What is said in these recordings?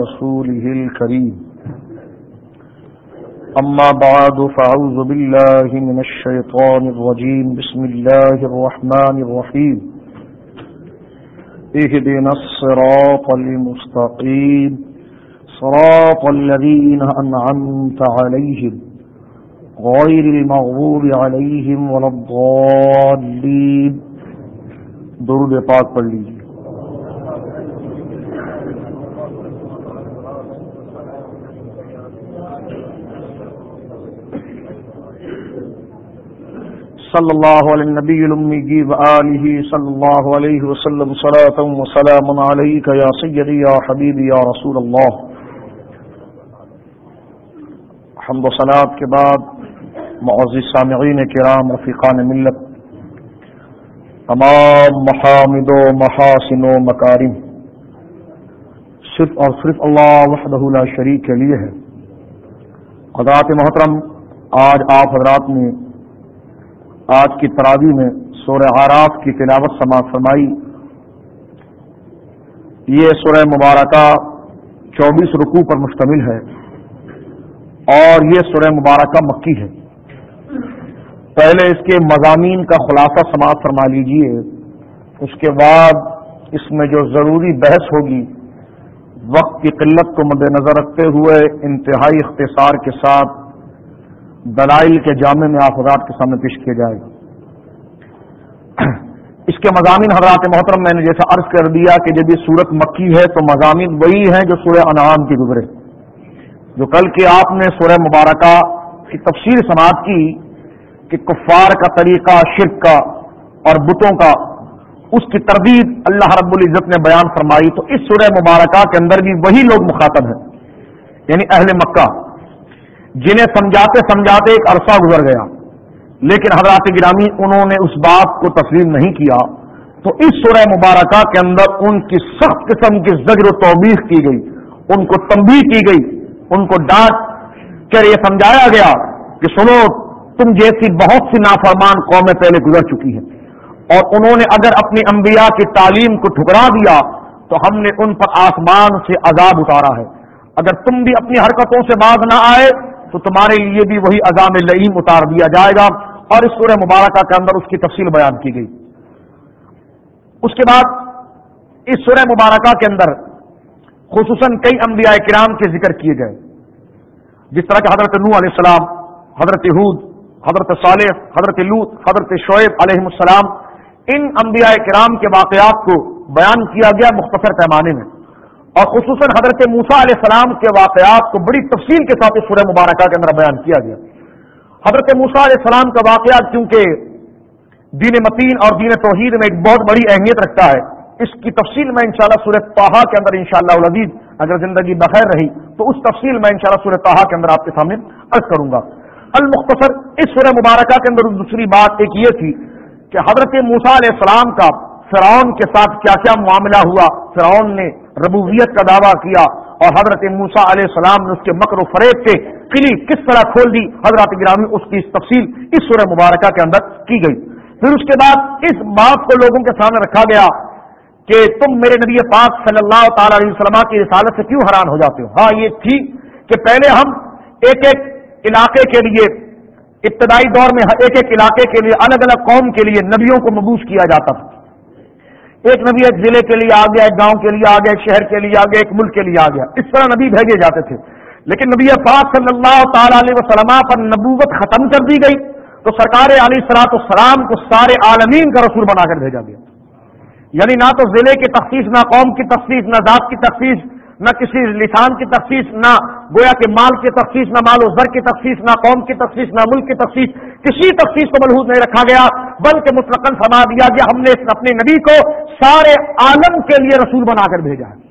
رسوله الكريم. أما بعد، فأعوذ بالله من الشيطان الرجيم. بسم الله الرحمن الرحيم. اهدنا الصراط المستقيم. صراط الذين أنعمت عليهم. غير المغضوب عليهم ولا الضالين. درود پاک پڑھ لیجیے صلی اللہ علیہ نبی المی وآلہ صلی اللہ علیہ وسلم صلاة و سلام علیکہ یا سیدی یا حبیبی یا رسول اللہ حمد و صلاة کے بعد معزز سامعین کرام رفیقان ملت. تمام محامد و محاسن و مکارم. صرف اور صرف اللہ وحدہ لا شریک کے لیے ہے. حضرات محترم، آج آپ حضرات نے آج کی تراوی میں سورہ آراف کی تلاوت سماعت فرمائی۔ یہ سورہ مبارکہ چوبیس رکوع پر مشتمل ہے اور یہ سورہ مبارکہ مکی ہے۔ پہلے اس کے مضامین کا خلاصہ سماعت فرما لیجیے۔ اس کے بعد اس میں جو ضروری بحث ہوگی، وقت کی قلت کو مد نظر رکھتے ہوئے انتہائی اختصار کے ساتھ دلائل کے جامع میں آپ حضرات کے سامنے پیش کیا جائے گا اس کے مضامین حضرات محترم میں نے جیسا عرض کر دیا کہ جب یہ صورت مکی ہے تو مضامین وہی ہیں جو سورہ انعام کی گزرے۔ جو کل کے آپ نے سورہ مبارکہ کی تفصیل سماعت کی کہ کفار کا طریقہ، شرک کا اور بتوں کا، اس کی تردید اللہ رب العزت نے بیان فرمائی تو اس سورہ مبارکہ کے اندر بھی وہی لوگ مخاطب ہیں۔ یعنی اہل مکہ جنہیں سمجھاتے سمجھاتے ایک عرصہ گزر گیا۔ لیکن حضرات گرامی انہوں نے اس بات کو تسلیم نہیں کیا۔ تو اس سورہ مبارکہ کے اندر ان کی سخت قسم کی زجر و توبیخ کی گئی۔ ان کو تنبیہ کی گئی۔ ان کو ڈانٹ کر یہ سمجھایا گیا کہ سنو، تم جیسی بہت سی نافرمان قومیں پہلے گزر چکی ہیں۔ اور انہوں نے اگر اپنی انبیاء کی تعلیم کو ٹھکرا دیا تو ہم نے ان پر آسمان سے عذاب اتارا ہے۔ اگر تم بھی اپنی حرکتوں سے باز نہ آئے تو تمہارے لیے بھی وہی عذاب لعیم اتار دیا جائے گا۔ اور اس سورہ مبارکہ کے اندر اس کی تفصیل بیان کی گئی۔ اس کے بعد اس سورہ مبارکہ کے اندر خصوصاً کئی انبیاء کرام کے ذکر کیے گئے۔ جس طرح کہ حضرت نو علیہ السلام، حضرت حود حضرت صالح، حضرت لوت حضرت شعیب علیہ السلام، ان انبیاء کرام کے واقعات کو بیان کیا گیا مختصر پیمانے میں۔ اور خصوصاً حضرت موسا علیہ السلام کے واقعات کو بڑی تفصیل کے ساتھ اس سورہ مبارکہ کے اندر بیان کیا گیا۔ حضرت موسا علیہ السلام کا واقعہ کیونکہ دین متین اور دین توحید میں ایک بہت بڑی اہمیت رکھتا ہے، اس کی تفصیل میں انشاءاللہ سورہ توحا کے اندر انشاءاللہ شاء اللہ اگر زندگی بخیر رہی تو اس تفصیل میں انشاءاللہ سورہ توحا کے اندر آپ کے سامنے عرض کروں گا۔ المختصر اس سورہ مبارکہ کے اندر دوسری بات ایک یہ تھی کہ حضرت موسا علیہ السلام کا فرعون کے ساتھ کیا کیا معاملہ ہوا۔ فرعون نے ربوبیت کا دعویٰ کیا اور حضرت موسا علیہ السلام نے اس کے مکر و فریب سے کلی کس طرح کھول دی؟ حضرت گرامی اس کی تفصیل اس سورہ مبارکہ کے اندر کی گئی۔ پھر اس کے بعد اس بات کو لوگوں کے سامنے رکھا گیا کہ تم میرے نبی پاک صلی اللہ تعالی علیہ وسلم کی رسالت سے کیوں حیران ہو جاتے ہو؟ ہاں یہ تھی کہ پہلے ہم ایک ایک علاقے کے لیے ابتدائی دور میں ایک ایک علاقے کے لیے الگ الگ قوم کے لیے نبیوں کو مبوس کیا جاتا تھا۔ ایک نبی ایک ضلع کے لیے آ گیا، ایک گاؤں کے لیے آ گیا، ایک شہر کے لیے آ گیا، ایک ملک کے لیے آ گیا۔ اس طرح نبی بھیجے جاتے تھے۔ لیکن نبی پاک صلی اللہ تعالی علیہ وسلم پر نبوت ختم کر دی گئی۔ تو سرکار علی سلاط السلام کو سارے عالمین کا رسول بنا کر بھیجا گیا۔ یعنی نہ تو ضلع کی تخصیص، نہ قوم کی تخصیص، نہ ذات کی تخصیص، نہ کسی لسان کی تخصیص، نہ گویا کے مال کی تخصیص، نہ مال و زر کی تخصیص، نہ قوم کی تخصیص، نہ ملک کی تخصیص۔ کسی تخصیص کو ملحوظ نہیں رکھا گیا، بلکہ مطلق فرما دیا گیا، ہم نے اپنے نبی کو سارے عالم کے لیے رسول بنا کر بھیجا ہے۔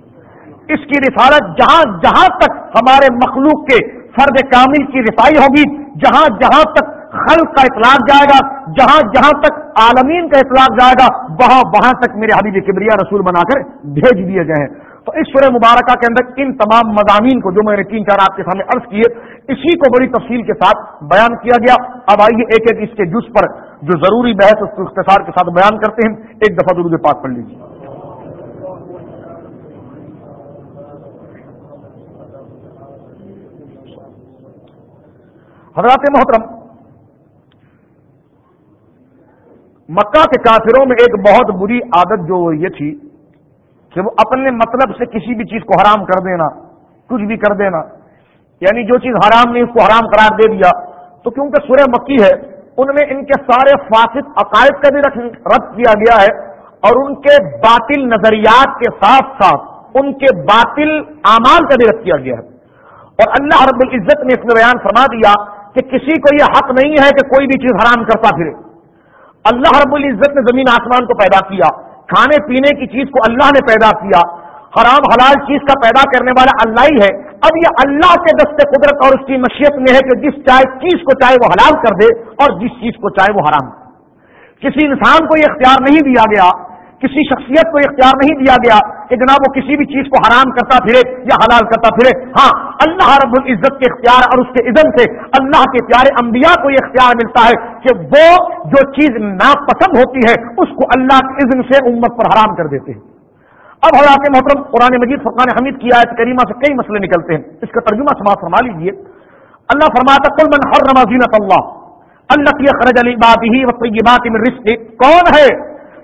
اس کی رسالت جہاں جہاں تک ہمارے مخلوق کے فرد کامل کی رسائی ہوگی، جہاں جہاں تک خلق کا اطلاق جائے گا، جہاں جہاں تک عالمین کا اطلاق جائے گا، وہاں وہاں تک میرے حبیب کبریا رسول بنا کر بھیج دیے گئے ہیں۔ تو اس سورہ مبارکہ کے اندر ان تمام مضامین کو جو میں نے تین چار آپ کے سامنے عرض کیے، اسی کو بڑی تفصیل کے ساتھ بیان کیا گیا۔ اب آئیے ایک ایک اس کے جز پر جو ضروری بحث اس کو اختصار کے ساتھ بیان کرتے ہیں۔ ایک دفعہ درود پاک پڑھ لیجیے حضرات محترم، مکہ کے کافروں میں ایک بہت بری عادت جو یہ تھی کہ وہ اپنے مطلب سے کسی بھی چیز کو حرام کر دینا، کچھ بھی کر دینا۔ یعنی جو چیز حرام نہیں، اس کو حرام قرار دے دیا۔ تو کیونکہ سورہ مکی ہے، ان میں ان کے سارے فاسد عقائد کا بھی رد کیا گیا ہے اور ان کے باطل نظریات کے ساتھ ساتھ ان کے باطل اعمال کا بھی رد کیا گیا ہے۔ اور اللہ رب العزت نے اس میں بیان فرما دیا کہ کسی کو یہ حق نہیں ہے کہ کوئی بھی چیز حرام کرتا پھرے۔ اللہ رب العزت نے زمین آسمان کو پیدا کیا۔ کھانے پینے کی چیز کو اللہ نے پیدا کیا۔ حرام حلال چیز کا پیدا کرنے والا اللہ ہی ہے۔ اب یہ اللہ کے دست قدرت اور اس کی مشیت میں ہے کہ جس چاہے چیز کو چاہے وہ حلال کر دے اور جس چیز کو چاہے وہ حرام۔ کسی انسان کو یہ اختیار نہیں دیا گیا کسی شخصیت کو اختیار نہیں دیا گیا کہ جناب وہ کسی بھی چیز کو حرام کرتا پھرے یا حلال کرتا پھرے۔ ہاں اللہ رب العزت کے اختیار اور اس کے عزم سے اللہ کے پیارے انبیاء کو یہ اختیار ملتا ہے کہ وہ جو چیز ناپسند ہوتی ہے، اس کو اللہ کے عزم سے امت پر حرام کر دیتے ہیں۔ اب حضرات محترم، قرآن مجید، فرقان حمید کی آیت کریمہ سے کئی مسئلے نکلتے ہیں۔ اس کا ترجمہ سماعت فرما لیجیے اللہ فرماتا کل من حرم زینت اللہ اللہ کی خرج علی بات ہی بات میں کون ہے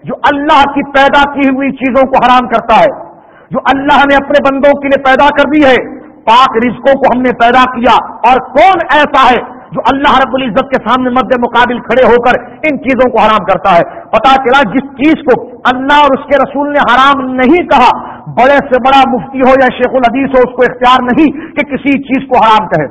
جو اللہ کی پیدا کی ہوئی چیزوں کو حرام کرتا ہے، جو اللہ نے اپنے بندوں کے لیے پیدا کر دی ہے، پاک رزقوں کو ہم نے پیدا کیا۔ اور کون ایسا ہے جو اللہ رب العزت کے سامنے مد مقابل کھڑے ہو کر ان چیزوں کو حرام کرتا ہے؟ پتا چلا جس چیز کو اللہ اور اس کے رسول نے حرام نہیں کہا، بڑے سے بڑا مفتی ہو یا شیخ الحدیث ہو، اس کو اختیار نہیں کہ کسی چیز کو حرام کہے۔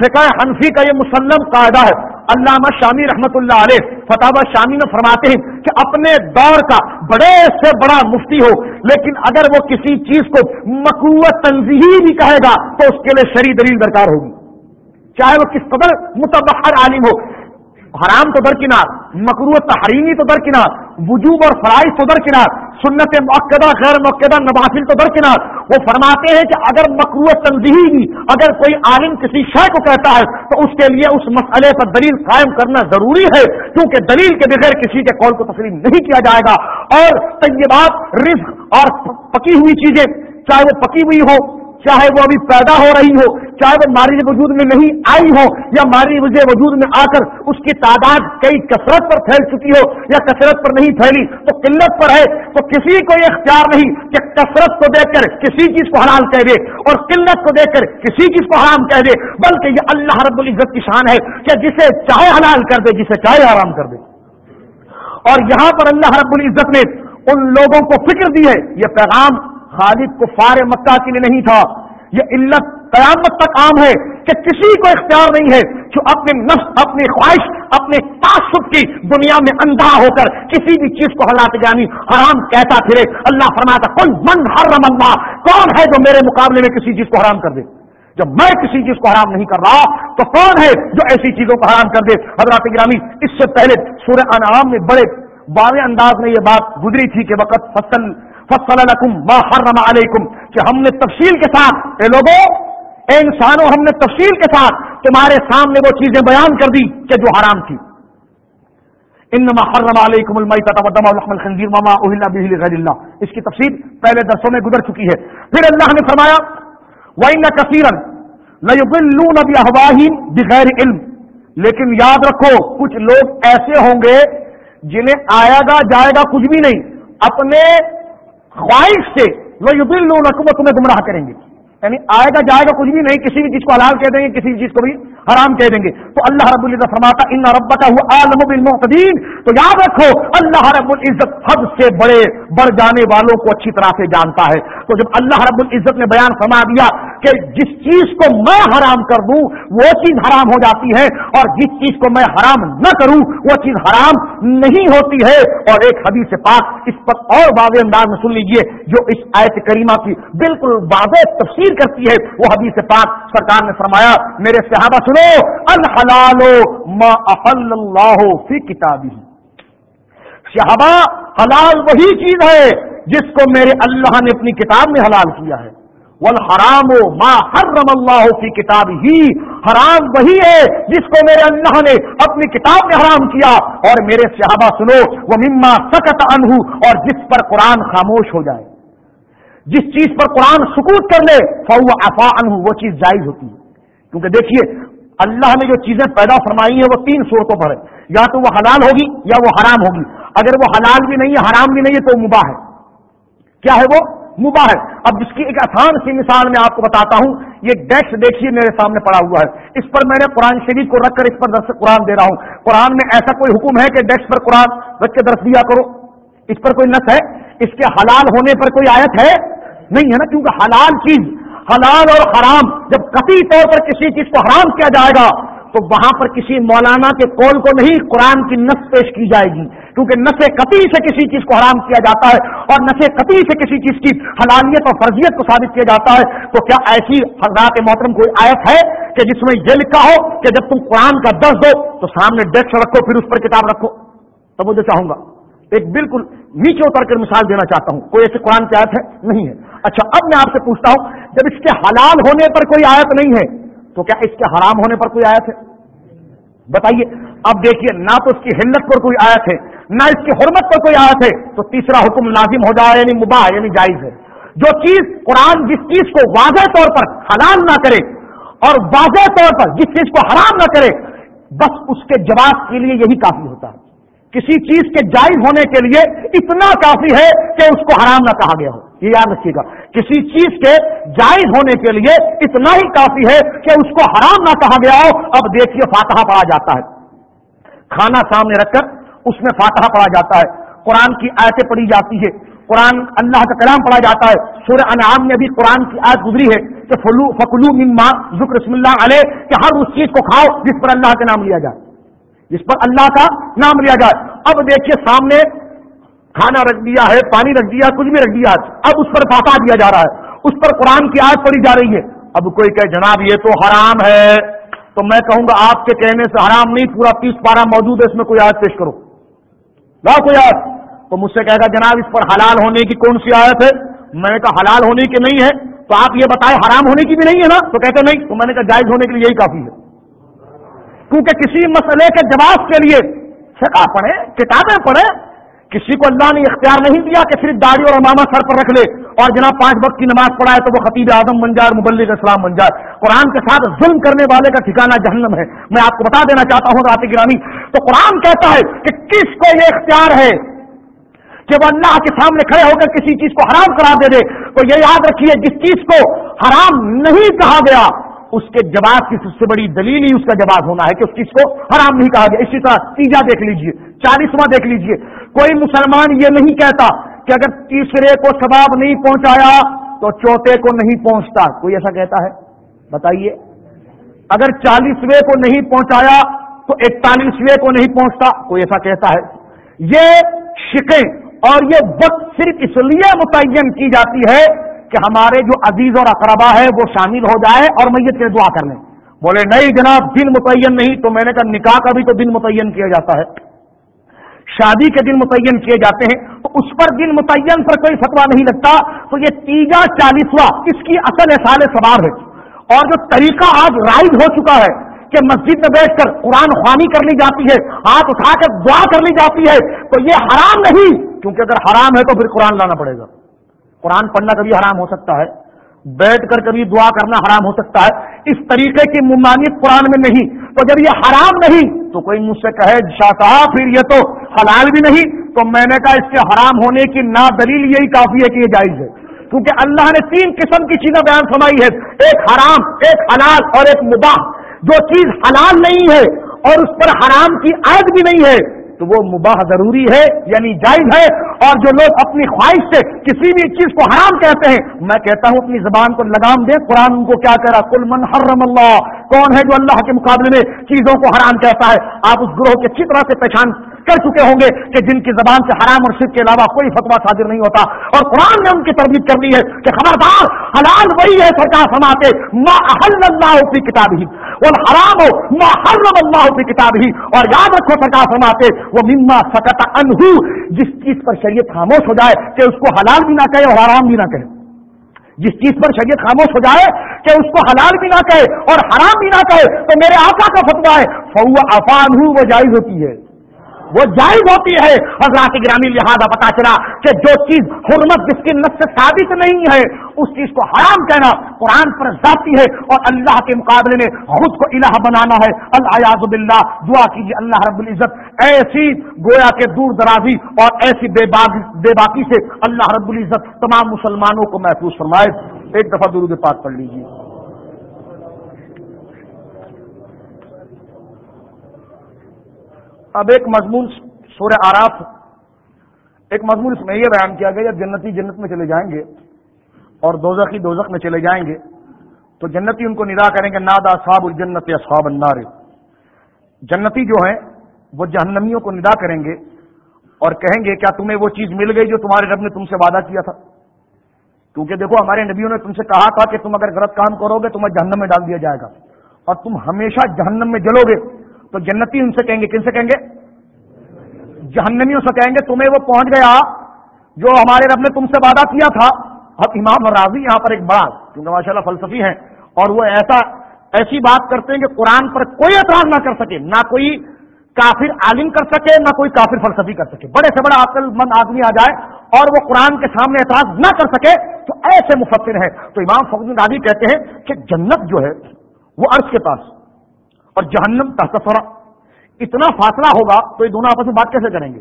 فقہ حنفی کا یہ مسلم قاعدہ ہے۔ علامہ شامی رحمت اللہ علیہ فتح شامی میں فرماتے ہیں کہ اپنے دور کا بڑے سے بڑا مفتی ہو، لیکن اگر وہ کسی چیز کو مقوت تنظیحی بھی کہے گا تو اس کے لیے شری دلیل درکار ہوگی۔ چاہے وہ کس قدر متبحر عالم ہو حرام تو درکنار مکرو تحریمی تو درکنار، وجوب اور فرائض تو درکنار، سنت موقع غیر موقع نوافل تو درکنار۔ وہ فرماتے ہیں کہ اگر مکرو تنظیحی بھی اگر کوئی عالم کسی شے کو کہتا ہے، تو اس کے لیے اس مسئلے پر دلیل قائم کرنا ضروری ہے، کیونکہ دلیل کے بغیر کسی کے قول کو تسلیم نہیں کیا جائے گا۔ اور طیبات، رزق اور پکی ہوئی چیزیں، چاہے وہ پکی ہوئی ہو چاہے وہ ابھی پیدا ہو رہی ہو، چاہے وہ ماری وجود میں نہیں آئی ہو یا ماری وجود میں آ کر اس کی تعداد کئی کثرت پر پھیل چکی ہو یا کثرت پر نہیں پھیلی تو قلت پر ہے تو کسی کو یہ اختیار نہیں کہ کثرت کو دیکھ کر کسی چیز کو حرام کہہ دے اور قلت کو دیکھ کر کسی چیز کو حرام کہہ دے، بلکہ یہ اللہ رب العزت کی شان ہے کہ جسے چاہے حلال کر دے، جسے چاہے حرام کر دے۔ اور یہاں پر اللہ رب العزت نے ان لوگوں کو فکر دی ہے، یہ پیغام خالد کو فار مکہ کے لیے نہیں تھا۔ یہ علت قیامت تک عام ہے کہ کسی کو اختیار نہیں ہے جو اپنے نفس، اپنی خواہش، اپنے تعصب کی دنیا میں اندھا ہو کر کسی بھی چیز کو حالات جانی یعنی حرام کہتا پھرے۔ اللہ فرماتا کون من حرم اللہ، کون ہے جو میرے مقابلے میں کسی چیز کو حرام کر دے؟ جب میں کسی چیز کو حرام نہیں کر رہا تو کون ہے جو ایسی چیزوں کو حرام کر دے؟ حضرات گرامی اس سے پہلے سورہ انعام میں بڑے واضح انداز میں یہ بات گزری تھی کہ وقت فصل فصل ما حرم علیکم، کہ ہم نے تفصیل کے ساتھ، اے لوگوں اے انسانوں، ہم نے تفصیل کے ساتھ تمہارے سامنے وہ چیزیں بیان کر دی کہ جو حرام تھی۔ انما حرم علیکم المیتۃ والدم ولحم الخنزیر وما اهل به لغیر اللہ۔ اس کی تفصیل پہلے درسوں میں گزر چکی ہے۔ پھر اللہ نے فرمایا وان کثیرا ليضلون باهواهم بغیر علم۔ لیکن یاد رکھو، کچھ لوگ ایسے ہوں گے جنہیں آیا گا، جائے گا کچھ بھی نہیں۔ اپنے خواہش سے وہ یو بل تمہیں گمراہ کریں گے۔ یعنی آئے گا، جائے گا، کچھ بھی نہیں، کسی بھی چیز کو حلال کہہ دیں گے، کسی بھی چیز کو بھی حرام کہہ دیں گے۔ تو اللہ رب العزت فرماتا، ان رب کا ہوا عالم بالمعتدین تو یاد رکھو، اللہ رب العزت حد سے بڑے، بڑھ جانے والوں کو اچھی طرح سے جانتا ہے۔ تو جب اللہ رب العزت نے بیان فرما دیا کہ جس چیز کو میں حرام کر دوں، وہ چیز حرام ہو جاتی ہے، اور جس چیز کو میں حرام نہ کروں، وہ چیز حرام نہیں ہوتی ہے۔ اور ایک حدیث پاک اس پر اور واضح انداز میں سن لیجیے جو اس آیت کریمہ کی بالکل واضح تفصیل کرتی ہے۔ وہ حدیث پاک سرکار نے فرمایا، میرے صحابہ سنو، الحلال ما احل اللہ فی کتابی صحابہ، حلال وہی چیز ہے جس کو میرے اللہ نے اپنی کتاب میں حلال کیا ہے۔ والحرام ما حرم اللہ کی کتاب ہی حرام وہی ہے جس کو میرے اللہ نے اپنی کتاب میں حرام کیا۔ اور میرے صحابہ سنو وہ مما سکت انہو اور جس پر قرآن خاموش ہو جائے۔ جس چیز پر قرآن سکوت کر لے فو افا ان وہ چیز جائز ہوتی ہے۔ کیونکہ دیکھیے، اللہ نے جو چیزیں پیدا فرمائی ہیں، وہ تین صورتوں پر ہے یا تو وہ حلال ہوگی یا وہ حرام ہوگی۔ اگر وہ حلال بھی نہیں ہے، حرام بھی نہیں ہے، تو مباح ہے۔ کیا ہے وہ؟ مباح ہے۔ اب جس کی ایک آسان سی مثال میں آپ کو بتاتا ہوں۔ یہ ڈیکس دیکھیے میرے سامنے پڑا ہوا ہے۔ اس پر میں نے قرآن شریف کو رکھ کر اس پر درس قرآن دے رہا ہوں۔ قرآن میں ایسا کوئی حکم ہے کہ ڈیکس پر قرآن رکھ کے درس دیا کرو؟ اس پر کوئی نس ہے؟ اس کے حلال ہونے پر کوئی آیت ہے؟ نہیں ہے نا، کیونکہ حلال چیز، حلال اور حرام جب قطعی طور پر کسی چیز کو حرام کیا جائے گا تو وہاں پر کسی مولانا کے قول کو نہیں قرآن کی نس پیش کی جائے گی۔ کیونکہ نس قطعی سے کسی چیز کو حرام کیا جاتا ہے اور نس قطعی سے کسی چیز کی حلالیت اور فرضیت کو ثابت کیا جاتا ہے۔ تو کیا ایسی حضرات محترم کوئی آیت ہے کہ جس میں یہ لکھا ہو کہ جب تم قرآن کا دس دو تو سامنے ڈیسک رکھو، پھر اس پر کتاب رکھو؟ تو مجھے چاہوں گا۔ ایک بالکل نیچے اتر کر مثال دینا چاہتا ہوں۔ کوئی ایسے قرآن کی آیت ہے؟ نہیں ہے۔ اچھا اب میں آپ سے پوچھتا ہوں، جب اس کے حلال ہونے پر کوئی آیت نہیں ہے تو کیا اس کے حرام ہونے پر کوئی آیت ہے؟ بتائیے۔ اب دیکھیے، نہ تو اس کی حلت پر کوئی آیت ہے، نہ اس کی حرمت پر کوئی آیت ہے، تو تیسرا حکم لازم ہو جائے یعنی مباح یعنی جائز ہے۔ جو چیز قرآن جس چیز کو واضح طور پر حلال نہ کرے اور واضح طور پر جس چیز کو حرام نہ کرے، بس اس کے جواب کے لیے یہی کافی ہوتا ہے۔ کسی چیز کے جائز ہونے کے لیے اتنا کافی ہے کہ اس کو حرام نہ کہا گیا ہو۔ یہ یاد رکھیے گا، کسی چیز کے جائز ہونے کے لیے اتنا ہی کافی ہے کہ اس کو حرام نہ کہا گیا ہو، اب دیکھیے فاتحہ پڑھا جاتا ہے۔ کھانا سامنے رکھ کر اس میں فاتحہ پڑھا جاتا ہے۔ قرآن کی آیتیں پڑھی جاتی ہے قرآن اللہ کا کلام پڑھا جاتا ہے۔ سورہ انعام میں بھی قرآن کی آیت گزری ہے کہ فلو فکلو مما ذکر رسم اللہ علیہ، کہ ہر اس چیز کو کھاؤ جس پر اللہ کا نام لیا جائے۔ جس پر اللہ کا نام لیا جائے۔ اب دیکھیے سامنے کھانا رکھ دیا ہے، پانی رکھ دیا، کچھ بھی رکھ دیا، اب اس پر پاتا دیا جا رہا ہے۔ اس پر قرآن کی آیت پڑی جا رہی ہے۔ اب کوئی کہ جناب یہ تو حرام ہے۔ تو میں کہوں گا، آپ کے کہنے سے حرام نہیں، پورا تیس پارا موجود ہے، اس میں کوئی آیت پیش کرو۔ لا کوئی آیت۔ تو مجھ سے کہے گا، جناب اس پر حلال ہونے کی کون سی آیت ہے؟ میں نے کہا، حلال ہونے کی نہیں ہے۔ تو آپ یہ بتائیں، حرام ہونے کی بھی نہیں ہے نا؟ تو کہتے نہیں، تو میں نے کہا، جائز ہونے کے لیے یہی کافی ہے۔ کیونکہ کسی مسئلے کے جواب کے لیے شکا پڑھے کتابیں پڑھے کسی کو اللہ نے اختیار نہیں دیا کہ صرف داڑھی اور امامہ سر پر رکھ لے اور جناب پانچ وقت کی نماز پڑھائے تو وہ خطیب اعظم بن جائے مبلغ اسلام بن جائے۔ قرآن کے ساتھ ظلم کرنے والے کا ٹھکانا جہنم ہے۔ میں آپ کو بتا دینا چاہتا ہوں رات گرامی۔ تو قرآن کہتا ہے کہ کس کو یہ اختیار ہے کہ وہ اللہ کے سامنے کھڑے ہو کر کسی چیز کو حرام کرا دے دے۔ تو یہ یاد رکھیے جس چیز کو حرام نہیں کہا گیا اس کے جواب کی سب سے بڑی دلیل ہی اس کا جواب ہونا ہے کہ اس چیز کو حرام نہیں کہا گیا۔ اسی طرح تیجا دیکھ لیجیے، چالیسواں دیکھ لیجیے۔ کوئی مسلمان یہ نہیں کہتا کہ اگر تیسرے کو ثواب نہیں پہنچایا تو چوتھے کو نہیں پہنچتا۔ کوئی ایسا کہتا ہے؟ بتائیے۔ اگر چالیسویں کو نہیں پہنچایا تو اکتالیسویں کو نہیں پہنچتا۔ کوئی ایسا کہتا ہے؟ یہ شکیں اور یہ وقت صرف اس لیے متعین کی جاتی ہے کہ ہمارے جو عزیز اور اقربا ہے وہ شامل ہو جائے اور میت کے دعا کر لیں۔ بولے، نہیں جناب، دن متعین نہیں۔ تو میں نے کہا، نکاح کا بھی تو دن متعین کیا جاتا ہے۔ شادی کے دن متعین کیے جاتے ہیں۔ تو اس پر دن متعین پر کوئی فتوا نہیں لگتا۔ تو یہ تیجا چالیسواں اس کی اصل سال سوار ہے۔ اور جو طریقہ آج رائج ہو چکا ہے کہ مسجد میں بیٹھ کر قرآن خوانی کر لی جاتی ہے، ہاتھ اٹھا کر دعا کر لی جاتی ہے، تو یہ حرام نہیں۔ کیونکہ اگر حرام ہے تو پھر قرآن لانا پڑے گا۔ قرآن پڑھنا کبھی حرام ہو سکتا ہے، بیٹھ کر کبھی دعا کرنا حرام ہو سکتا ہے۔ اس طریقے کی ممانعت قرآن میں نہیں۔ تو جب یہ حرام نہیں، تو کوئی مجھ سے کہے، شاہ صاحب، پھر یہ تو حلال بھی نہیں۔ تو میں نے کہا، اس کے حرام ہونے کی نا دلیل یہی کافی ہے کہ یہ جائز ہے۔ کیونکہ اللہ نے تین قسم کی چیزیں بیان فرمائی ہے ایک حرام، ایک حلال اور ایک مباح۔ جو چیز حلال نہیں ہے اور اس پر حرام کی عائد بھی نہیں ہے تو وہ مباح ضروری ہے یعنی جائز ہے، اور جو لوگ اپنی خواہش سے کسی بھی چیز کو حرام کہتے ہیں، میں کہتا ہوں اپنی زبان کو لگام دے، قرآن ان کو کیا کہہ رہا کل من حرم اللہ، کون ہے جو اللہ کے مقابلے میں چیزوں کو حرام کہتا ہے؟ آپ اس گروہ کی اچھی طرح سے پہچان کر چکے ہوں گے کہ جن کی زبان سے حرام اور شرک کے علاوہ کوئی فتوا صادر نہیں ہوتا۔ اور قرآن نے ان کی تربیت کر دی ہے کہ خبردار، حلال وہی ہے سرکار سماتے ما احل اللہ کی کتاب ہی وہ حرام ہو ما حرم اللہ کی کتاب ہی اور یاد رکھو سرکار سماتے وہ مما سکت انہو جس چیز پر شریعت خاموش ہو جائے کہ اس کو حلال بھی نہ کہے اور حرام بھی نہ کہے۔ جس چیز پر شریعت خاموش ہو جائے کہ اس کو حلال بھی نہ کہے اور حرام بھی نہ کہے، تو میرے آقا کا فتوا ہے فو افان ہوں وہ جائز ہوتی ہے۔ وہ جائز ہوتی ہے۔ حضرات گرامی، لہٰذا پتا چلا کہ جو چیز حرمت جس کی نس سے ثابت نہیں ہے، اس چیز کو حرام کہنا قرآن پر ذاتی ہے اور اللہ کے مقابلے میں خود کو الہ بنانا ہے۔ اللہ باللہ، دعا کیجیے اللہ رب العزت۔ ایسی گویا کے دور درازی اور ایسی بے بے باقی سے اللہ رب العزت تمام مسلمانوں کو محفوظ فرمائے۔ ایک دفعہ درود پاک پڑھ لیجیے۔ اب ایک مضمون سورہ آراف، ایک مضمون اس میں یہ بیان کیا گیا جب جنتی جنت میں چلے جائیں گے اور دوزخی دوزخ میں چلے جائیں گے، تو جنتی ان کو ندا کریں گے، نادا صاب الجنت یا صاب النار۔ جنتی جو ہیں، وہ جہنمیوں کو ندا کریں گے اور کہیں گے، کیا تمہیں وہ چیز مل گئی جو تمہارے رب نے تم سے وعدہ کیا تھا؟ کیونکہ دیکھو، ہمارے نبیوں نے تم سے کہا تھا کہ تم اگر غلط کام کرو گے تمہیں جہنم میں ڈال دیا جائے گا اور تم ہمیشہ جہنم میں جلو گے۔ تو جنتی ان سے کہیں گے، کن سے کہیں گے؟ جہنمیوں سے کہیں گے، تمہیں وہ پہنچ گیا جو ہمارے رب نے تم سے وعدہ کیا تھا۔ اب امام راضی یہاں پر ایک بڑا، کیونکہ ماشاء اللہ فلسفی ہیں، اور وہ ایسا، ایسی بات کرتے ہیں کہ قرآن پر کوئی اعتراض نہ کر سکے، نہ کوئی کافر عالم کر سکے، نہ کوئی کافر فلسفی کر سکے۔ بڑے سے بڑا عقل مند آدمی آ جائے اور وہ قرآن کے سامنے اعتراض نہ کر سکے، تو ایسے مفسر ہیں۔ تو امام فخر راضی کہتے ہیں کہ جنت جو ہے، وہ عرض کے پاس اور جہنم تحت فرا اتنا فاصلہ ہوگا تو یہ دونوں آپس میں بات کیسے کریں گے؟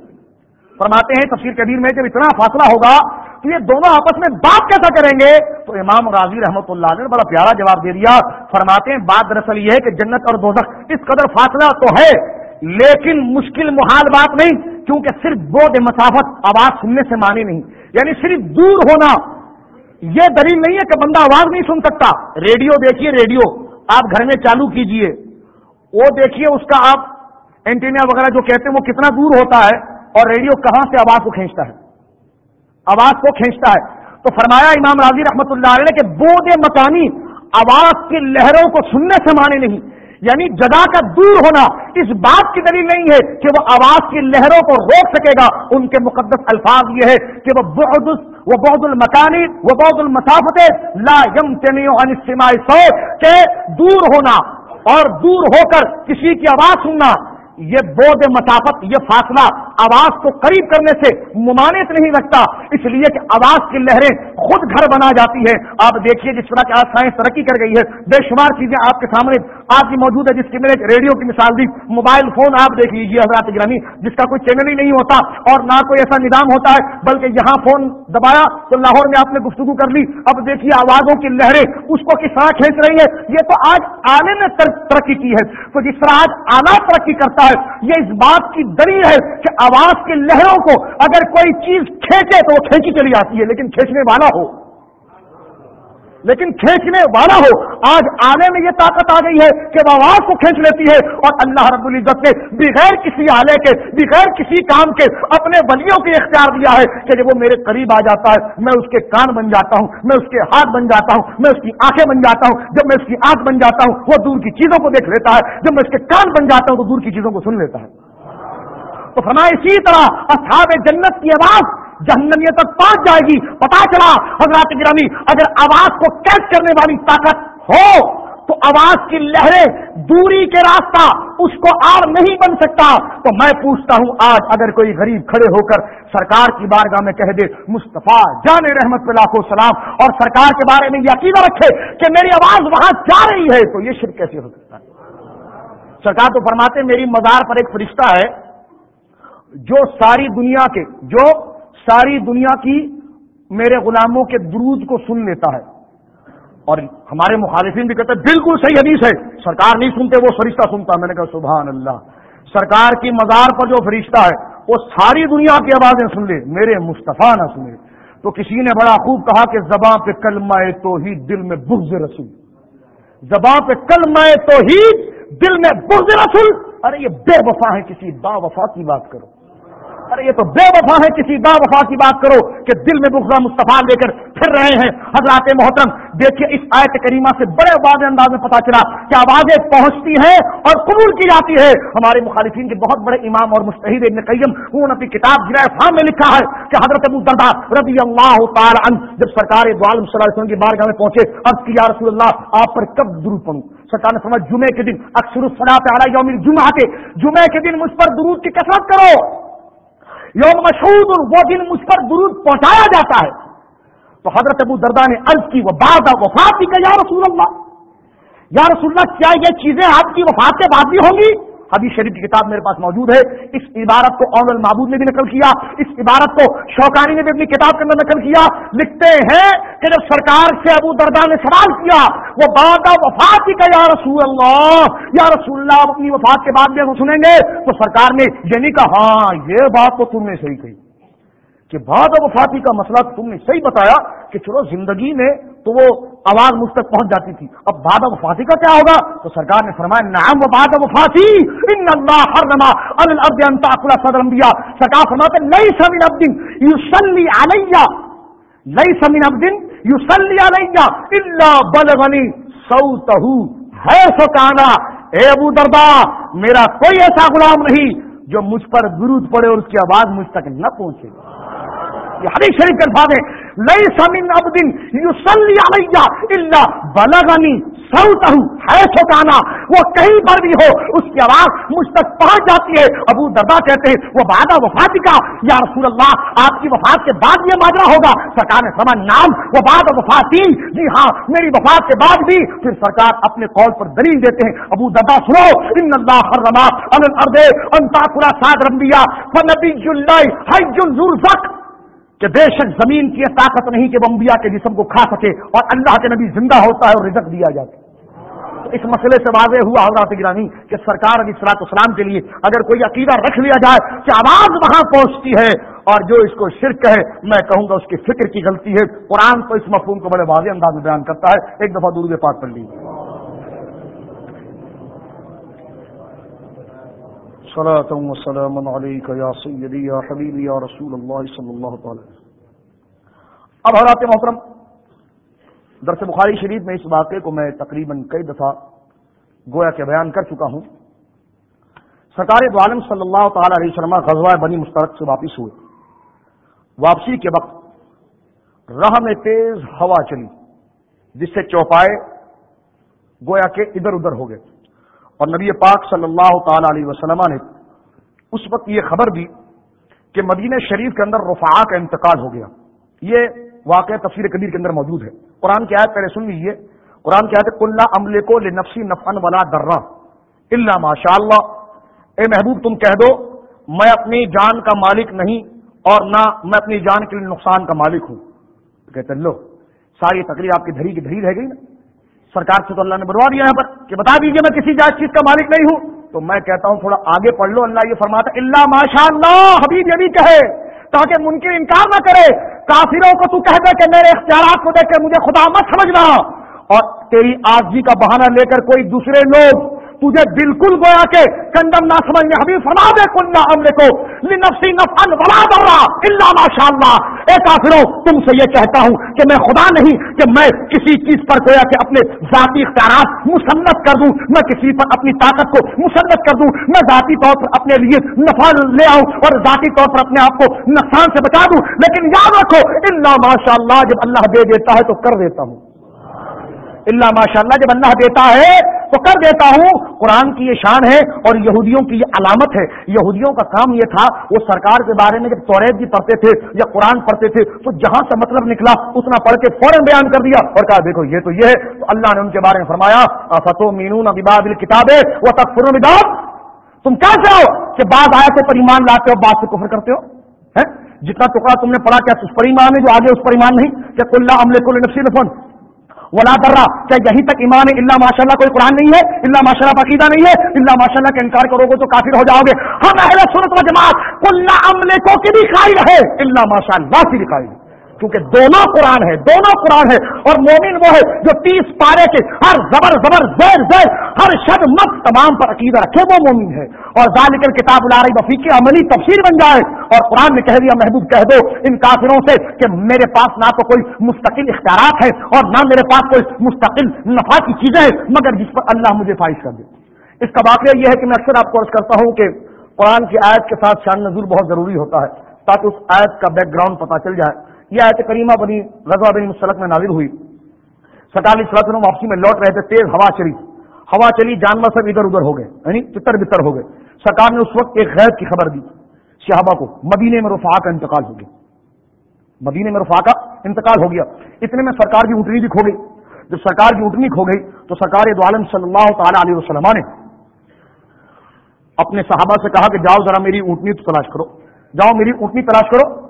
فرماتے ہیں تفسیر کبیر میں جب اتنا فاصلہ ہوگا تو یہ دونوں آپس میں بات کیسا کریں گے؟ تو امام راضی رحمت اللہ نے بڑا پیارا جواب دے دیا۔ فرماتے ہیں، بات دراصل یہ ہے کہ جنت اور دوزخ اس قدر فاصلہ تو ہے، لیکن مشکل محال بات نہیں، کیونکہ صرف بود مسافت آواز سننے سے مانی نہیں۔ یعنی صرف دور ہونا، یہ دلیل نہیں ہے کہ بندہ آواز نہیں سن سکتا۔ ریڈیو دیکھیے، ریڈیو۔ آپ گھر میں چالو کیجیے۔ وہ دیکھیے اس کا آپ اینٹینیا وغیرہ جو کہتے ہیں وہ کتنا دور ہوتا ہے اور ریڈیو کہاں سے آواز کو کھینچتا ہے؟ آواز کو کھینچتا ہے۔ تو فرمایا امام راضی رحمت اللہ علیہ کہ بود مکانی آواز کی لہروں کو سننے سے مانے نہیں۔ یعنی جگہ کا دور ہونا اس بات کی دلیل نہیں ہے کہ وہ آواز کی لہروں کو روک سکے گا۔ ان کے مقدس الفاظ یہ ہے کہ وہ بہت وہ بہت المکانی، وہ بہت المسافت لا یم سو کہ دور ہونا اور دور ہو کر کسی کی آواز سننا یہ بود مسافت، یہ فاصلہ آواز کو قریب کرنے سے ممانت نہیں رکھتا، اس لیے کہ آواز کی لہریں خود گھر بنا جاتی ہے آپ دیکھیے جس طرح کی آج سائنس ترقی کر گئی ہے، بے شمار چیزیں آپ کے سامنے آپ کی موجود ہے جس کی میں نے ریڈیو کی مثال دی۔ موبائل فون آپ دیکھ لیجیے حضرات گرامی، جس کا کوئی چینل ہی نہیں ہوتا اور نہ کوئی ایسا نظام ہوتا ہے، بلکہ یہاں فون دبایا تو لاہور میں آپ نے گفتگو کر لی۔ اب دیکھیے آوازوں کی لہریں اس کو کس طرح کھینچ رہی ہے یہ تو آج آنے نے ترقی کی ہے۔ تو جس طرح آج آنا ترقی کرتا ہے۔ یہ اس بات کی دلیل ہے کہ آواز کی لہروں کو اگر کوئی چیز کھینچے تو وہ کھینچی چلی آتی ہے، لیکن کھینچنے والا ہو۔ لیکن کھینچنے والا ہو۔ آج آنے میں یہ طاقت آ گئی ہے کہ وہ آواز کو کھینچ لیتی ہے اور اللہ رب العزت نے بغیر کسی آلے کے، بغیر کسی کام کے اپنے ولیوں کے اختیار دیا ہے کہ جب وہ میرے قریب آ جاتا ہے، میں اس کے کان بن جاتا ہوں، میں اس کے ہاتھ بن جاتا ہوں، میں اس کی آنکھیں بن جاتا ہوں، جب میں اس کی آنکھ بن جاتا ہوں، وہ دور کی چیزوں کو دیکھ لیتا ہے۔ جب میں اس کے کان بن جاتا ہوں تو دور کی چیزوں کو سن لیتا ہے۔ تو فرمایا اسی طرح اصحاب جنت کی آواز جہنمیت تک پہنچ جائے گی پتا چلا حضرات گرامی، اگر آواز کو کیچ کرنے والی طاقت ہو، تو آواز کی لہریں دوری کے راستہ اس کو آر نہیں بن سکتا۔ تو میں پوچھتا ہوں، آج اگر کوئی غریب کھڑے ہو کر سرکار کی بارگاہ میں کہہ دے، مصطفیٰ جان رحمت پہ لاکھوں سلام، اور سرکار کے بارے میں یقین رکھے کہ میری آواز وہاں جا رہی ہے، تو یہ شرک کیسے ہو سکتا ہے؟ سرکار تو فرماتے میری مزار پر ایک فرشتہ ہے، جو ساری دنیا کے، جو ساری دنیا کی میرے غلاموں کے درود کو سن لیتا ہے اور ہمارے مخالفین بھی کہتے ہیں، بالکل صحیح حدیث ہے۔ سرکار نہیں سنتے، وہ فرشتہ سنتا میں نے کہا، سبحان اللہ۔ سرکار کی مزار پر جو فرشتہ ہے، وہ ساری دنیا کی آوازیں سن لے۔ میرے مصطفیٰ نہ سنے۔ تو کسی نے بڑا خوب کہا کہ زباں پہ کل مائے تو ہی دل میں بغض رسول۔ زباں پہ کل مائے تو ہی دل میں بغض رسول۔ ارے، یہ بے وفا ہے، کسی با وفا کی بات کرو۔ ارے یہ تو بے وفا ہے، کسی با وفا کی بات کرو کہ دل میں بخلا مصطفیٰ لے کر پھر رہے ہیں۔ حضرات محترم، دیکھیے اس آیت کریمہ سے بڑے واضح انداز میں پتا چلا کہ آوازیں پہنچتی ہیں اور قبول کی جاتی ہے۔ ہمارے مخالفین کے بہت بڑے امام اور مستحد ابن قیم، انہوں نے اپنی کتاب جرائے فام میں لکھا ہے کہ حضرت ابو دردا رضی اللہ تعالی عنہ جب سرکار دو عالم صلی اللہ علیہ وسلم کی بارگاہ میں پہنچے اب کی، یا رسول اللہ، آپ پر کب درود پڑھوں؟ سرکار نے فرمایا جمعے کے دن، اکثر الصلاۃ علی یوم الجمعہ کے جمعے کے دن مجھ پر درود کی کثرت کرو! یوم مشہور وہ دن مجھ پر درود پہنچایا جاتا ہے۔ تو حضرت ابو دردا نے عرض کی وہ بعد وفات بھی کہ یا رسول اللہ؟ یا رسول اللہ، کیا یہ چیزیں آپ کی وفات کے بعد بھی ہوں گی؟ حدیث شریف کی کتاب میرے پاس موجود ہے۔ اس عبارت کو اون المعبود نے بھی نقل کیا۔ اس عبارت کو شوکانی نے بھی اپنی کتاب کے اندر نقل کیا۔ لکھتے ہیں کہ جب سرکار سے ابو دردا نے سوال کیا، وہ بات وفات ہی کا یا رسول اللہ، یا رسول اللہ اپنی وفات کے بعد بھی سنیں گے تو سرکار نے یہ نہیں کہا ہاں یہ بات تو تم نے صحیح کہی۔ کہ بعد وفاتی کا مسئلہ تم نے صحیح بتایا کہ چلو زندگی میں تو وہ آواز مجھ تک پہنچ جاتی تھی۔ اب بعد وفاتی کا کیا ہوگا؟ تو سرکار نے فرمایا نام و بعد وفاتی ان اللہ ہر نما البد صدر انبیاء سرکار فرماتے نئی سمین ابدین یوسلی علیہ نئی سمین ابدین یوسلی علیہ اللہ بلغنی سو ہے سو کانا اے ابو دردا میرا کوئی ایسا غلام نہیں جو مجھ پر درود پڑے اور اس کی آواز مجھ تک نہ پہنچے۔ یہ حدیث شریف کے الفاظ ہے لئی سمین اب دن یو سلی علیہ اللہ بلغنی سوتا ہوں ہے سوکانا وہ کہیں پر بھی ہو، اس کی آواز مجھ تک پہنچ جاتی ہے۔ ابو دردا کہتے ہیں، وہ بادہ وفاتی کا، یا رسول اللہ، آپ کی وفات کے بعد یہ ماجرا ہوگا۔ سرکار نے سمجھ نام، وہ باد وفاتی جی ہاں میری وفات کے بعد بھی۔ پھر سرکار اپنے قول پر دلیل دیتے ہیں۔ ابو دردا سنو ان اللہ حرما ان الارض انتا پورا ساد رمبیا فنبی جلائی حج الزرزق۔ کہ بے شک زمین کی طاقت نہیں کہ وہ انبیاء کے جسم کو کھا سکے اور اللہ کے نبی زندہ ہوتا ہے اور رزق دیا جاتا ہے۔ اس مسئلے سے واضح ہوا حضرات گرانی کہ سرکار علی سلاط اسلام کے لیے اگر کوئی عقیدہ رکھ لیا جائے کہ آواز وہاں پہنچتی ہے اور جو اس کو شرک ہے، میں کہوں گا اس کی فکر کی غلطی ہے۔ قرآن تو اس مفہوم کو بڑے واضح انداز میں بیان کرتا ہے۔ ایک دفعہ دور پاک پڑھ لیجیے وسلام عليك يا سيدي، يا حبيبي، يا رسول الله صلى الله تعالى اب حضرات محترم، درس بخاری شریف میں اس واقعے کو میں تقریباً کئی دفعہ گویا کے بیان کر چکا ہوں۔ سرکار عالم صلی اللہ تعالی علیہ وسلم غزوہ بنی مسترد سے واپس ہوئے۔ واپسی کے وقت راہ میں تیز ہوا چلی، جس سے چوپائے گویا کے ادھر ادھر ہو گئے۔ اور نبی پاک صلی اللہ تعالی علیہ وسلم نے اس وقت یہ خبر دی کہ مدینہ شریف کے اندر رفا کا انتقال ہو گیا۔ یہ واقع تفسیر کبیر کے اندر موجود ہے۔ قرآن کی آیت پہلے سن لیجیے قرآن کی آیت کلّا عملے کو لنفسی نفن ولا درا اللہ ماشاء اللہ اے محبوب، تم کہہ دو، میں اپنی جان کا مالک نہیں اور نہ میں اپنی جان کے لیے نقصان کا مالک ہوں۔ کہتے لو، ساری تقریر آپ کی دھری کی دھری رہ گئی نا۔ سرکار سے تو اللہ نے بنوا دیا یہاں پر کہ بتا دیجیے میں کسی جائز چیز کا مالک نہیں ہوں۔ تو میں کہتا ہوں تھوڑا آگے پڑھ لو۔ اللہ یہ فرماتا اللہ ماشاء اللہ حبیب یہ بھی کہے، تاکہ ممکن انکار نہ کرے۔ کافروں کو تو کہہ دے کہ میرے اختیارات کو دیکھ کے مجھے خدا مت سمجھنا۔ اور تیری آرزی کا بہانہ لے کر کوئی دوسرے لوگ تجھے بالکل گویا کے کنڈم نہ سمجھ میں ابھی فرما دے کنڈا عملے کو نفسی نفن ولا درا اللہ۔ ماشاء اللہ اے کافروں تم سے یہ کہتا ہوں کہ میں خدا نہیں کہ میں کسی چیز پر گویا کہ اپنے ذاتی اختیارات مسنت کر دوں، میں کسی پر اپنی طاقت کو مسنت کر دوں، میں ذاتی طور پر اپنے لیے نفع لے آؤں اور ذاتی طور پر اپنے آپ کو نقصان سے بچا دوں۔ لیکن یاد رکھو اللہ ماشاء اللہ جب اللہ دے دیتا ہے تو کر دیتا ہوں۔ اللہ ماشاء اللہ جب اللہ دیتا ہے تو کر دیتا ہوں۔ قرآن کی یہ شان ہے اور یہودیوں کی یہ علامت ہے۔ یہودیوں کا کام یہ تھا، وہ سرکار کے بارے میں جب توریت بھی پڑھتے تھے یا قرآن پڑھتے تھے، تو جہاں سے مطلب نکلا، اتنا پڑھ کے فوراً بیان کر دیا اور کہا، دیکھو، یہ تو یہ ہے۔ تو اللہ نے ان کے بارے میں فرمایا فتو مینون اباد کتاب ہے وہ تک فرون تم کیا چاہو کہ بعض آیا تو پر ایمان لاتے ہو، بعض سے کفر کرتے ہو؟ جتنا ٹکڑا تم نے پڑھا، کیا اس پر ایمان ہے جو آگے اس پر ایمان نہیں؟ کہ کل عملے کل نفسی نفن ولا درا کیا یہیں تک ایمان ہے؟ اللہ ماشاء اللہ کوئی قرآن نہیں ہے؟ اللہ ماشاء اللہ عقیدہ نہیں ہے؟ اللہ ماشاء اللہ کا انکار کرو گے تو کافر ہو جاؤ گے۔ ہم اہل سنت و جماعت کل عملے کو کی بھی قائل ہے۔ اللہ ماشاء اللہ کی بھی قائل کیونکہ دونوں قرآن ہے دونوں قرآن ہے اور مومن وہ ہے جو تیس پارے کے ہر زبر زبر زیر زیر ہر شد مت تمام پر عقیدہ رکھے، وہ مومن ہے۔ اور ذالکل کتاب العربی وفی کی عملی تفسیر بن جائے۔ اور قرآن نے کہہ دیا محبوب، کہہ دو ان کافروں سے کہ میرے پاس نہ تو کوئی مستقل اختیارات ہے اور نہ میرے پاس کوئی مستقل نفع کی چیزیں ہیں، مگر جس پر اللہ مجھے فائش کر دے۔ اس کا واقعہ یہ ہے کہ میں اکثر آپ کو عرض کرتا ہوں کہ قرآن کی آیت کے ساتھ شان نزول بہت ضروری ہوتا ہے، تاکہ اس آیت کا بیک گراؤنڈ پتا چل جائے۔ یہ آیت کریمہ بنی رضا بنی مسلط میں نازل ہوئی۔ سٹالی سڑک واپسی میں لوٹ رہے تھے، تیز ہوا چلی۔ ہوا چلی، جانور سب ادھر ادھر ہو گئے یعنی چتر بتر ہو گئے۔ سرکار نے اس وقت ایک غیب کی خبر دی، صحابہ کو، مدینے میں رفا کا انتقال ہو گیا۔ مدینے میں رفا کا انتقال ہو گیا۔ اتنے میں سرکار کی اونٹنی بھی کھو گئی۔ جب سرکار کی اونٹنی کھو گئی، تو سرکار دعالم صلی اللہ تعالی علیہ وسلم نے اپنے صحابہ سے کہا کہ جاؤ ذرا میری اونٹنی تو تلاش کرو۔ جاؤ میری اونٹنی تلاش کرو۔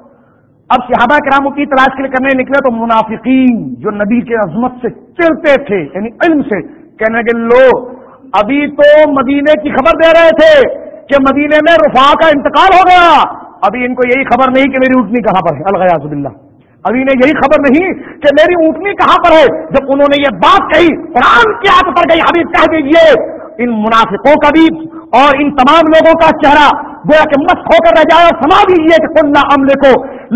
اب صحابہ کرام کی تلاش کے لیے کرنے نکلے تو منافقین جو نبی کے عظمت سے چلتے تھے یعنی علم سے، کہنے لگے لو ابھی تو مدینے کی خبر دے رہے تھے کہ مدینے میں رفا کا انتقال ہو گیا۔ ابھی ان کو یہی خبر نہیں کہ میری اونٹنی کہاں پر ہے۔ الغیاز باللہ۔ ابھی انہیں یہی خبر نہیں کہ میری اونٹنی کہاں پر ہے۔ جب انہوں نے یہ بات کہی، قرآن کی آگ پر گئی ابھی کہہ دیجیے ان منافقوں کا بھی اور ان تمام لوگوں کا چہرہ گویا کہ مست ہو کر رہ جائے اور سما دیجیے کہ کل عملے کو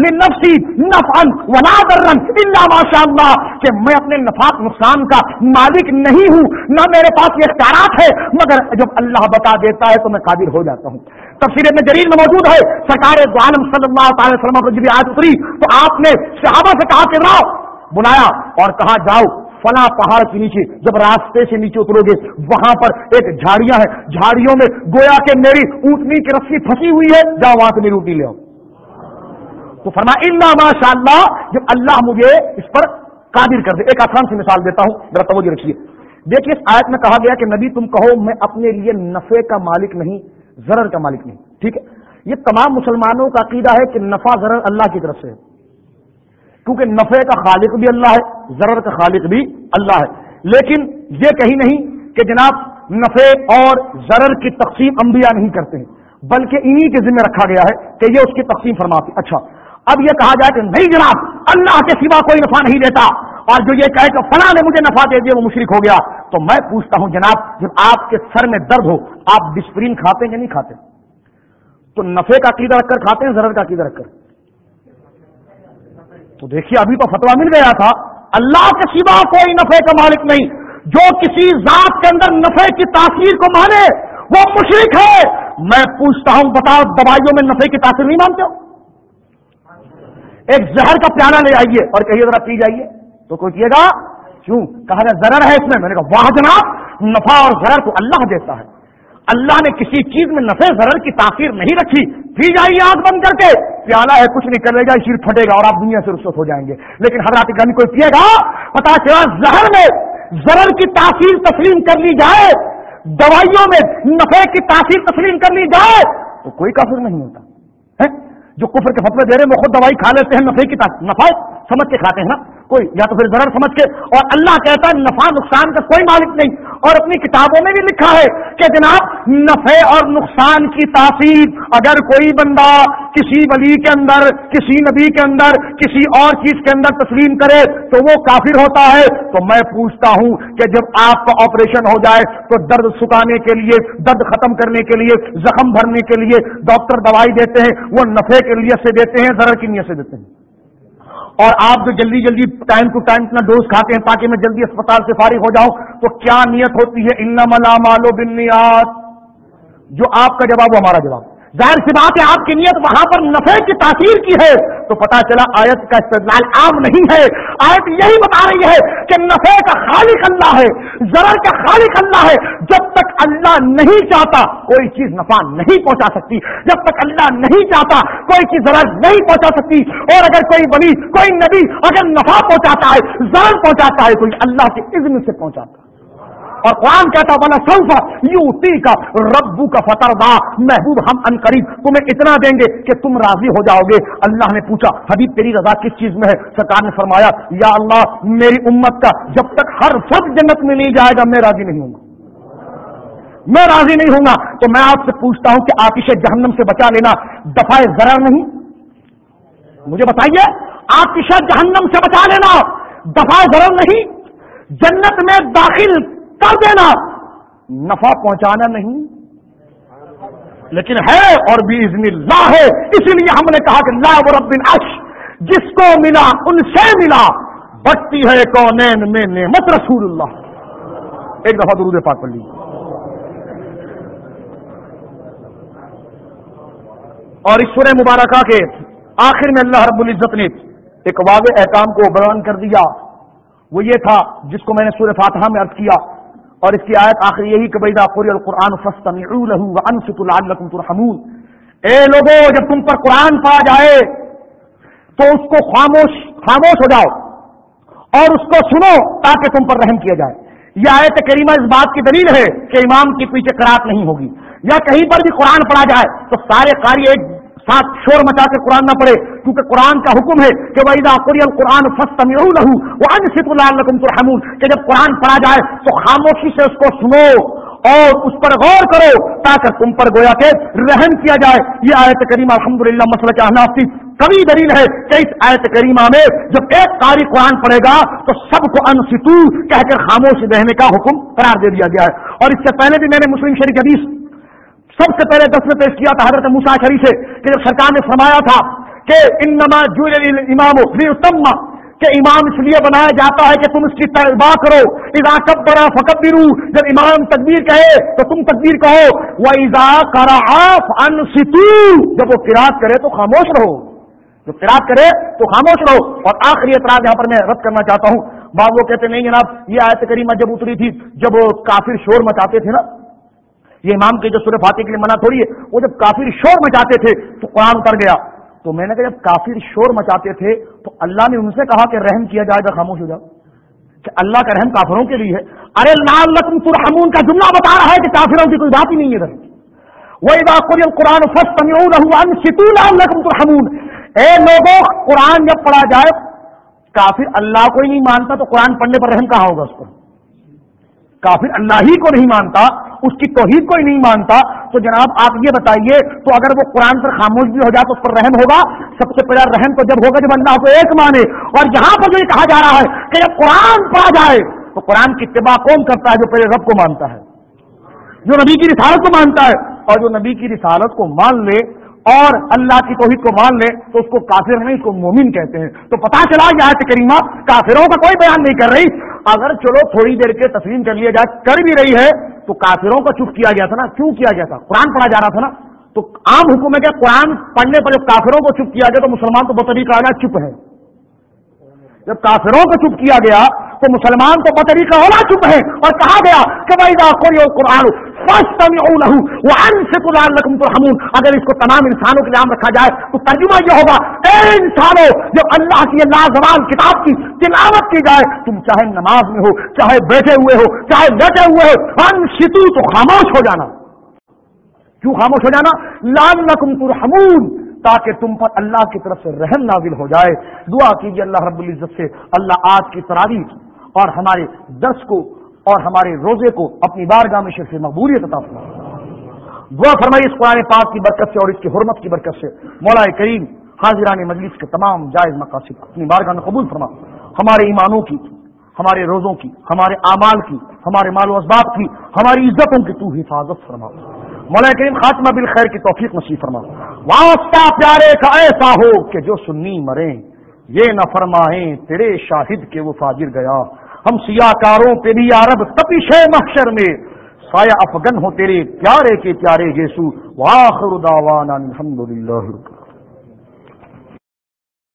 نفسی نفن ولا درن اللہ ماشاء اللہ کہ میں اپنے نفاق نقصان کا مالک نہیں ہوں، نہ میرے پاس یہ اختیارات ہے مگر جب اللہ بتا دیتا ہے تو میں قادر ہو جاتا ہوں۔ تفصیل میں جریل میں موجود ہے، سرکار دو عالم صلی اللہ تعالی وسلم کو جب آج اتری تو آپ نے صحابہ سے کہا کہ راؤ، بلایا اور کہا، جاؤ فلاں پہاڑ کے نیچے جب راستے سے نیچے اترو گے، وہاں پر ایک جھاڑیاں ہیں۔ جھاڑیوں میں گویا کہ میری اونٹنی کی رسی پھنسی ہوئی ہے، جاؤ وہاں سے میری اونٹنی لے آؤ۔ تو فرما اللہ ماشاء اللہ جب اللہ مجھے اس پر قادر کر دے۔ ایک آسان سی مثال دیتا ہوں، ذرا توجہ رکھیے۔ دیکھیے، اس آیت میں کہا گیا کہ نبی تم کہو، میں اپنے لیے نفے کا مالک نہیں زرر کا مالک نہیں۔ ٹھیک ہے؟ یہ تمام مسلمانوں کا عقیدہ ہے کہ نفع ضرر اللہ کی طرف سے ہے۔ کیونکہ نفے کا خالق بھی اللہ ہے، ضرر کا خالق بھی اللہ ہے۔ لیکن یہ کہیں نہیں کہ جناب نفے اور ضرر کی تقسیم انبیاء نہیں کرتے ہیں، بلکہ انہی کے ذمہ رکھا گیا ہے کہ یہ اس کی تقسیم فرماتی اچھا اب یہ کہا جائے کہ نہیں جناب، اللہ کے سوا کوئی نفع نہیں دیتا۔ اور جو یہ کہے کہ فلاں نے مجھے نفع دے دیا، وہ مشرق ہو گیا۔ تو میں پوچھتا ہوں جناب، جب آپ کے سر میں درد ہو، آپ ڈسپرین کھاتے ہیں یا نہیں کھاتے؟ تو نفے کا عقیدہ رکھ کر کھاتے ہیں، ضرر کا عقیدہ رکھ کر۔ تو دیکھیے، ابھی تو فتوا مل گیا تھا۔ اللہ کے سوا کوئی نفے کا مالک نہیں۔ جو کسی ذات کے اندر نفے کی تاثیر کو مانے، وہ مشرق ہے۔ میں پوچھتا ہوں، بتاؤ، دوائیوں میں نفے کی تاثیر نہیں مانتے ہو؟ ایک زہر کا پیالہ لے آئیے اور کہیے، ذرا پی جائیے۔ تو کوئی کیے گا، کیوں؟ کہا جائے ضرر ہے اس میں۔ میں نے کہا، واہ جناب، نفع اور ضرر تو اللہ دیتا ہے۔ اللہ نے کسی چیز میں نفع ضرر کی تاثیر نہیں رکھی۔ پی جائیے آنکھ بند کر کے۔ پیالہ ہے، کچھ نہیں کرے گا، شیر پھٹے گا اور آپ دنیا سے رخصت ہو جائیں گے۔ لیکن حضرات گنج کوئی پیے گا، پتا چلا زہر میں ضرر کی تاثیر تسلیم کر لی جائے، دوائیوں میں نفے کی تاثیر تسلیم کر لی جائے، تو کوئی کافر نہیں ہوتا۔ جو کفر کے فتوے دے رہے ہیں، وہ خود دوائی کھا لیتے ہیں نفے کی نفع سمجھ کے کھاتے ہیں نا؟ کوئی، یا تو پھر ضرر سمجھ کے۔ اور اللہ کہتا ہے، نفع نقصان کا کوئی مالک نہیں۔ اور اپنی کتابوں میں بھی لکھا ہے کہ جناب، نفع اور نقصان کی تاثیر، اگر کوئی بندہ کسی ولی کے اندر، کسی نبی کے اندر، کسی اور چیز کے اندر تسلیم کرے، تو وہ کافر ہوتا ہے۔ تو میں پوچھتا ہوں کہ جب آپ کا آپریشن ہو جائے، تو درد سکانے کے لیے، درد ختم کرنے کے لیے، زخم بھرنے کے لیے ڈاکٹر دوائی دیتے ہیں، وہ نفے کے لیے سے دیتے ہیں، ضرر کی نیت سے دیتے ہیں۔ اور آپ جو جلدی جلدی ٹائم ٹو ٹائم اپنا ڈوز کھاتے ہیں تاکہ میں جلدی اسپتال سے فارغ ہو جاؤں، تو کیا نیت ہوتی ہے؟ ان ملا مالو بنیاد جو آپ کا جواب، وہ ہمارا جواب۔ ظاہر سی بات ہے، آپ کی نیت وہاں پر نفے کی تاثیر کی ہے، تو پتا چلا آیت کا استدلال عام نہیں ہے۔ آیت یہی بتا رہی ہے کہ نفے کا خالق اللہ ہے زرر کا خالق اللہ ہے۔ جب تک اللہ نہیں چاہتا، کوئی چیز نفع نہیں پہنچا سکتی۔ جب تک اللہ نہیں چاہتا، کوئی چیز ضرر نہیں پہنچا سکتی۔ اور اگر کوئی بلی کوئی نبی اگر نفع پہنچاتا ہے زر پہنچاتا ہے کوئی اللہ کے اذن سے پہنچاتا ہے۔ اور قرآن کہتا بنا سلفا یو ٹی کا ربو کا فتر محبوب ہم ان قریب تمہیں اتنا دیں گے کہ تم راضی ہو جاؤ گے۔ اللہ نے پوچھا، حبیب، تیری رضا کس چیز میں ہے؟ سرکار نے فرمایا، یا اللہ، میری امت کا جب تک ہر فرد جنت میں نہیں جائے گا، میں راضی نہیں ہوں گا۔ میں راضی نہیں ہوں گا۔ تو میں آپ سے پوچھتا ہوں کہ آتش جہنم سے بچا لینا دفاع ذرا نہیں؟ مجھے بتائیے آتش جہنم سے بچا لینا دفاع ضرور نہیں؟ جنت میں داخل کر دینا۔ نفع پہنچانا نہیں۔ لیکن ہے اور بھی اللہ ہے۔ اسی لیے ہم نے کہا کہ لا رب اش جس کو ملا، ان سے ملا۔ بٹتی ہے کونین میں نعمت رسول اللہ ایک دفعہ درود پاک پڑھ لی اور اس سورہ مبارکہ کے آخر میں اللہ رب العزت نے ایک واضح احکام کو بیان کر دیا۔ وہ یہ تھا جس کو میں نے سورہ فاتحہ میں عرض کیا۔ اور اس کی آیت آخر یہی کہ بیدا قری القرآن ترحمون۔ اے لوگوں، جب تم پر قرآن پا جائے، تو اس کو خاموش خاموش ہو جاؤ اور اس کو سنو تاکہ تم پر رحم کیا جائے۔ یہ آیت کریمہ اس بات کی دلیل ہے کہ امام کے پیچھے کراط نہیں ہوگی۔ یا کہیں پر بھی قرآن پڑھا جائے، تو سارے قاری ایک ساتھ شور مچا کے قرآن نہ پڑھے، کیونکہ قرآن کا حکم ہے کہ ویدا قری القرآن لہو وہ انصف اللہ کہ جب قرآن پڑھا جائے تو خاموشی سے اس کو سنو اور اس پر غور کرو تاکہ تم پر گویا کے رحم کیا جائے۔ یہ آیت کریمہ الحمد للہ مسئلہ کے احناف کی کبھی دلیل ہے کہ اس آیت کریمہ میں جب ایک قاری قرآن پڑھے گا تو سب کو انستو کہہ کر خاموش رہنے کا حکم قرار دے دیا گیا ہے۔ اور اس سے پہلے بھی میں نے مسلم شریف حدیث سب سے پہلے دس میں پیش کیا تھا حضرت مسا سے کہ جب سرکار نے فرمایا تھا کہ انما امام اتم کہ امام اس لیے بنایا جاتا ہے کہ تم اس کی تربا کرو، اذا کبرا فکبرو، جب امام تکبیر کہے تو تم تکبیر کہو وہ ایزا کرا ان جب وہ قرآد کرے تو خاموش رہو۔ جب قرآد کرے تو خاموش رہو۔ اور آخری اعتراض یہاں پر میں رد کرنا چاہتا ہوں۔ بعض وہ کہتے نہیں جناب، یہ آیت کریمہ جب اتری تھی، جب وہ کافر شور مچاتے تھے نا۔ یہ امام کے جو سورہ فاتح کے لیے منع تھوڑی ہے، وہ جب کافر شور مچاتے تھے تو قرآن اتر گیا۔ تو میں نے کہا، جب کافر شور مچاتے تھے تو اللہ نے ان سے کہا کہ رحم کیا جائے گا، خاموش ہو جاؤ۔ کہ اللہ کا رحم کافروں کے لیے ہے۔ ارے لال لکم ترحمون کا جملہ بتا رہا ہے کہ کافروں کی کوئی بات ہی نہیں ہے۔ وہ قرآن ترحمون۔ اے لوگوں قرآن جب پڑھا جائے، کافر اللہ کو ہی نہیں مانتا تو قرآن پڑھنے پر رحم کہاں ہوگا اس پر؟ کافر اللہ ہی کو نہیں مانتا، اس کی توحید کو ہی نہیں مانتا۔ تو جناب آپ یہ بتائیے، تو اگر وہ قرآن پر خاموش بھی ہو جائے تو اس پر رحم ہوگا؟ سب سے پہلا رحم تو جب ہوگا جب اللہ کو ایک مانے۔ اور یہاں پر جو یہ کہا جا رہا ہے کہ جب قرآن پڑھا جائے، تو قرآن کی اتباع کون کرتا ہے جو پہلے رب کو مانتا ہے؟ جو نبی کی رسالت کو مانتا ہے۔ اور جو نبی کی رسالت کو مان لے اور اللہ کی توحید کو مان لے تو اس کو کافر نہیں، اس کو مومن کہتے ہیں۔ تو پتا چلا یہ آیت کریمہ کافروں کا کوئی بیان نہیں کر رہی۔ اگر چلو تھوڑی دیر کے تسلیم کر لیا جائے، کر بھی رہی ہے، تو کافروں کا چپ کیا گیا تھا نا؟ کیوں کیا گیا تھا؟ قرآن پڑھا جا رہا تھا نا؟ تو عام حکم ہے کہ قرآن پڑھنے پر جب کافروں کو چپ کیا گیا تو مسلمان تو بطری کا چپ ہے۔ جب کافروں کو چپ کیا گیا تو مسلمان تو بطریقہ ہونا چپ ہے۔ اور کہا گیا کہ بھائی کوئی قرآن اگر اس کو تمام انسانوں کے نام رکھا جائے تو ترجمہ یہ ہوگا، اے انسانوں جو اللہ کی اللہ زبان کتاب کی تلاوت کی جائے، تم چاہے نماز میں ہو، چاہے بیٹھے ہوئے ہو، چاہے بیٹھے ہوئے ہو ان ستو تو خاموش ہو جانا۔ کیوں خاموش ہو جانا؟ لال نقم ترحمون، تاکہ تم پر اللہ کی طرف سے رحم نازل ہو جائے۔ دعا کیجیے اللہ رب العزت سے، اللہ آج کی تراریخ اور ہمارے درس کو اور ہمارے روزے کو اپنی بارگاہ میں شرف مقبولیت عطا فرما۔ دعا فرمائی اس قرآن پاک کی برکت سے اور اس کی حرمت کی برکت سے۔ مولا کریم، حاضران مجلس کے تمام جائز مقاصد اپنی بارگاہ میں قبول فرما۔ ہمارے ایمانوں کی، ہمارے روزوں کی، ہمارے اعمال کی، ہمارے مال و اسباب کی، ہماری عزتوں کی تو حفاظت فرما۔ مولا کریم خاتمہ بالخیر کی توفیق نصیب فرما۔ واسطہ پیارے کا ایسا ہو کہ جو سنی مرے یہ نہ فرمائیں تیرے شاہد کے وہ فاجر گیا۔ ہم سیاہ کاروں پہ بھی عرب تپش محشر میں۔ سایہ افغن ہو تیرے پیارے کے پیارے جیسو واخر دعوانا الحمدللہ